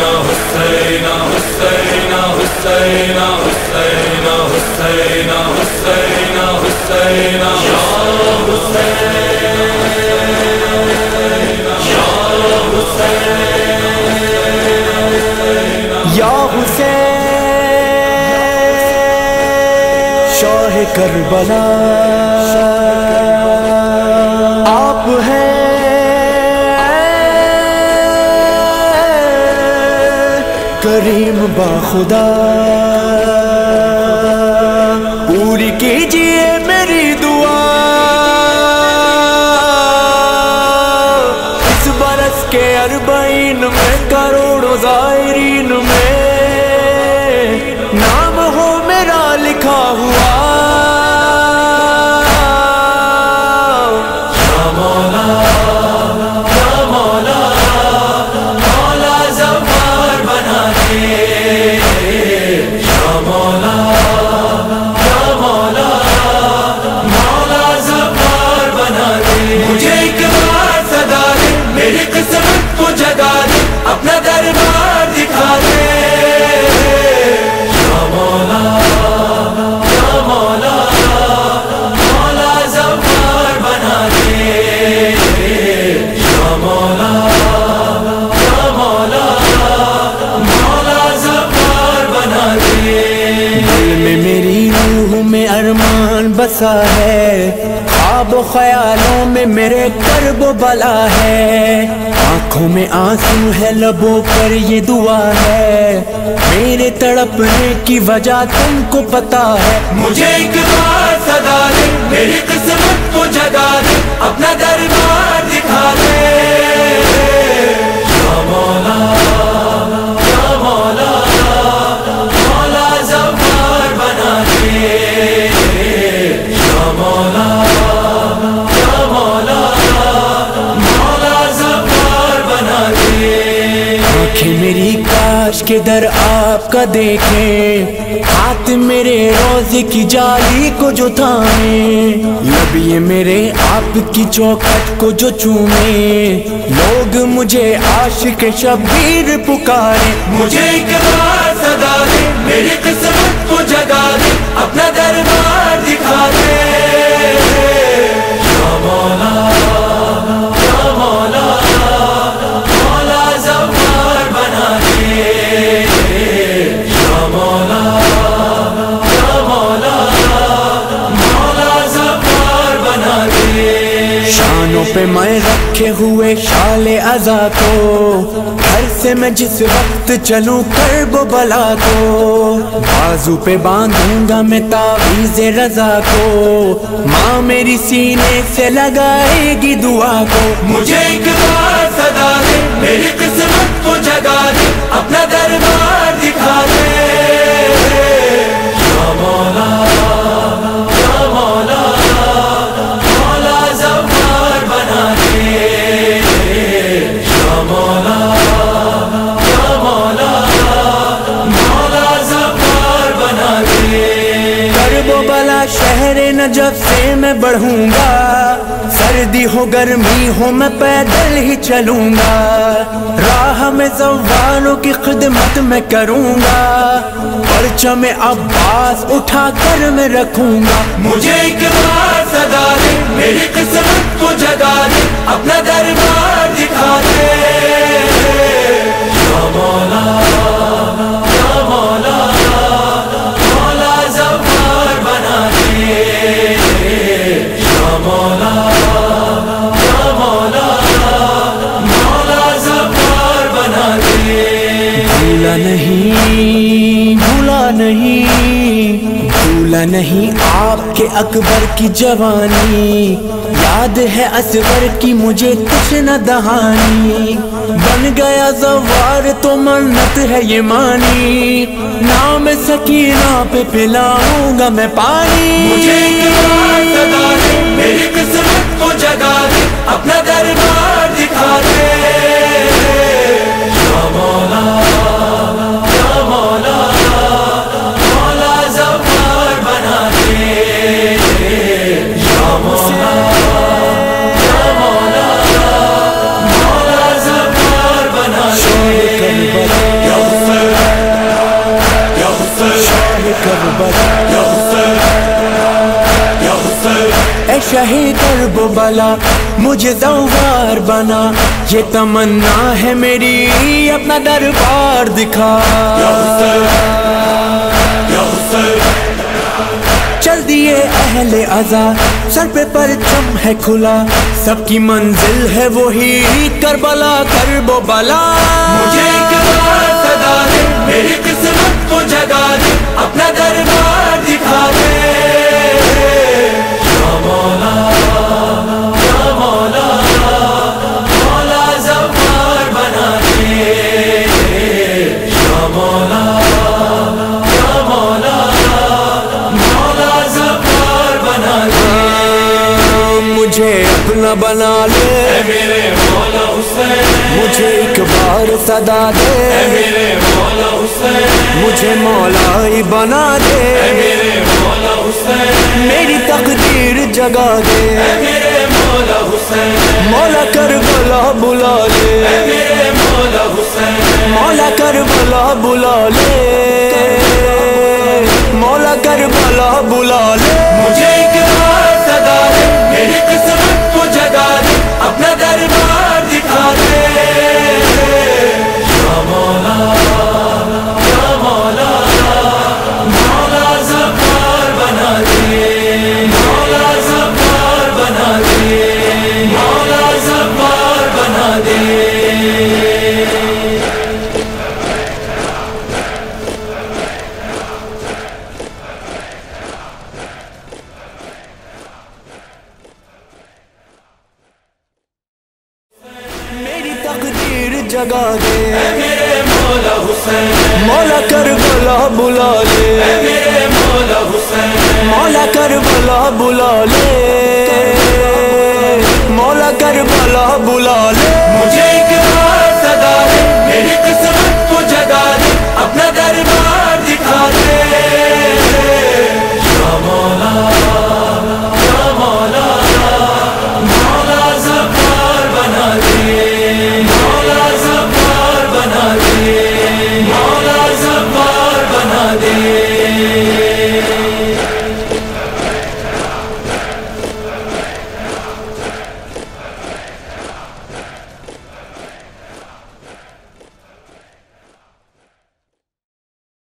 حسین حسین حسین حسین حسین حسین حسین یا حسین شاہ کربلا۔ کریم با خدا سا ہے۔ خواب و خیالوں میں میرے کرب و بلا ہے۔ آنکھوں میں آنسو ہے، لبوں پر یہ دعا ہے۔ میرے تڑپنے کی وجہ تم کو پتا ہے۔ مجھے ایک بار صدا دے، میری قسم کے در آپ کا دیکھیں؟ ہاتھ میرے روزے کی جالی کو جو تھامیں۔ لب یہ میرے، آپ کی چوکھٹ کو جو چومیں۔ لوگ مجھے عاشق شبیر پکارے مجھے ایک بار صدا دے، میری قسمت کو جگا دے، اپنا دربار دکھا دے۔ یا مولا شال تو گھر سے میں جس وقت چلوں کرب و بلا کو بازو پہ باندھوں گا میں تعویذ رضا کو ماں میری سینے سے لگائے گی دعا کو مجھے ایک بار صدا دے میری قسمت شہر نجف سے میں بڑھوں گا، سردی ہو، گرمی ہو، میں پیدل ہی چلوں گا۔ راہ میں زوالوں کی خدمت میں کروں گا۔ پرچم عباس اٹھا کر میں رکھوں گا۔ مجھے ایک بار صدا دے، میری قسمت کو جگا دے، اپنا دربار دکھا دے۔ یا مولا نہیں، بھولا نہیں آپ کے اکبر کی جوانی۔ یاد ہے اصغر کی مجھے کچھ نہ دہانی۔ بن گیا زوار تو منت ہے یہ مانی نام سکینہ پہ پلاؤں گا میں پانی۔ مجھے ایک بار صدا دے، میری قسمت کو جگا دے، اپنا دربار بلا مجھے زوار بنا۔ یہ تمنا ہے میری اپنا دربار دکھا۔ چل دیے اہل ازا سر پہ پرچم ہے کھلا۔ سب کی منزل ہے وہی کربلا کربو بلا۔ مجھے صدا دے میری قسمت کو جگا دے اپنا دربار دکھا دے۔ اپنا بنا لے۔ میرے مولا حسین مجھے ایک بار صدا دے۔ میرے مولا حسین مجھے مولا ہی بنا دے۔ میرے حسین میری تقدیر جگا دے۔ میرے مولا حسین مولا کر بلا بلا لے۔ میرے مولا حسین مولا کر بلا بلا لے۔ مولا کر بلا بلا لے۔ مجھے ایک صدا دے، میری قسمت کو جگا دے، اپنا دربار دکھا دے۔ بلا لے میرے مولا حسین مولا کر بلا بلا لے مولا کر بلا بلا لے